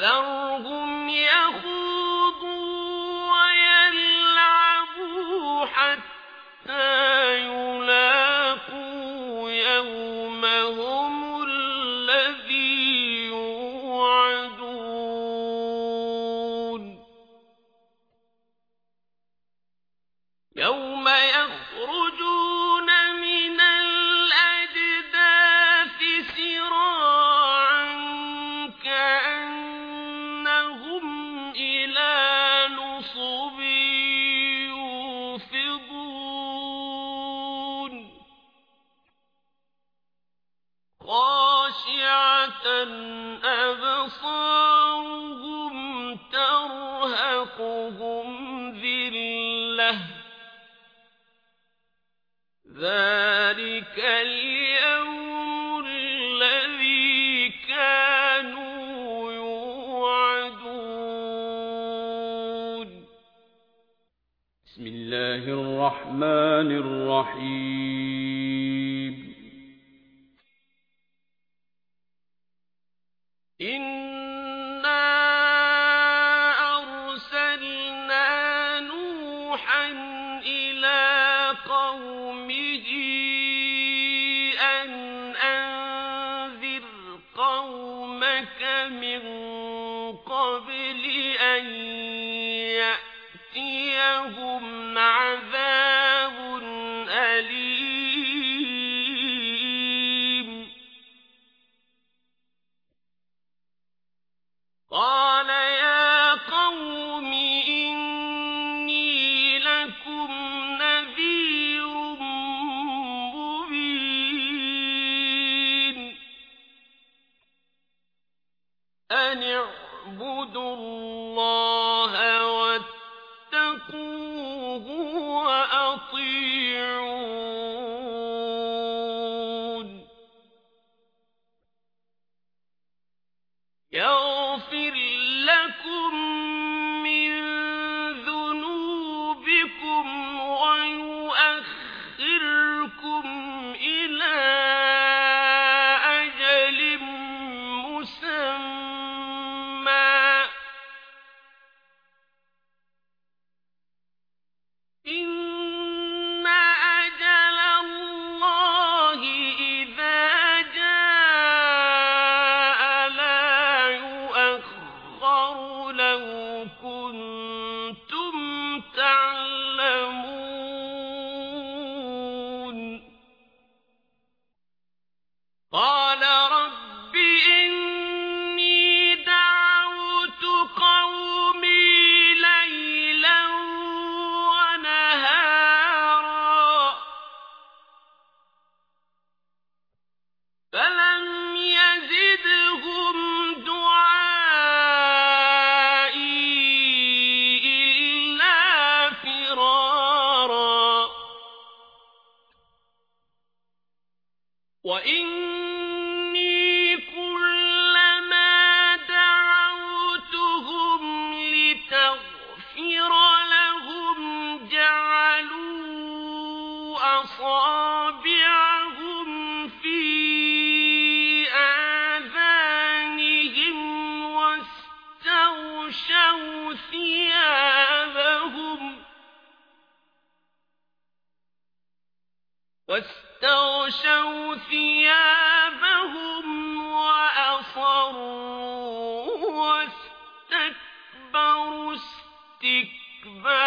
فذرهم يخوضوا ويلعبوا حتى يلاقوا يومهم ذلك اليوم الذي كانوا يوعدون. بسم الله الرحمن الرحيم. إن قال يا قوم إني لكم نذير مبين. أن اعبدوا الله بلى واستغشوا ثيابهم وأصروا واستكبروا استكبارا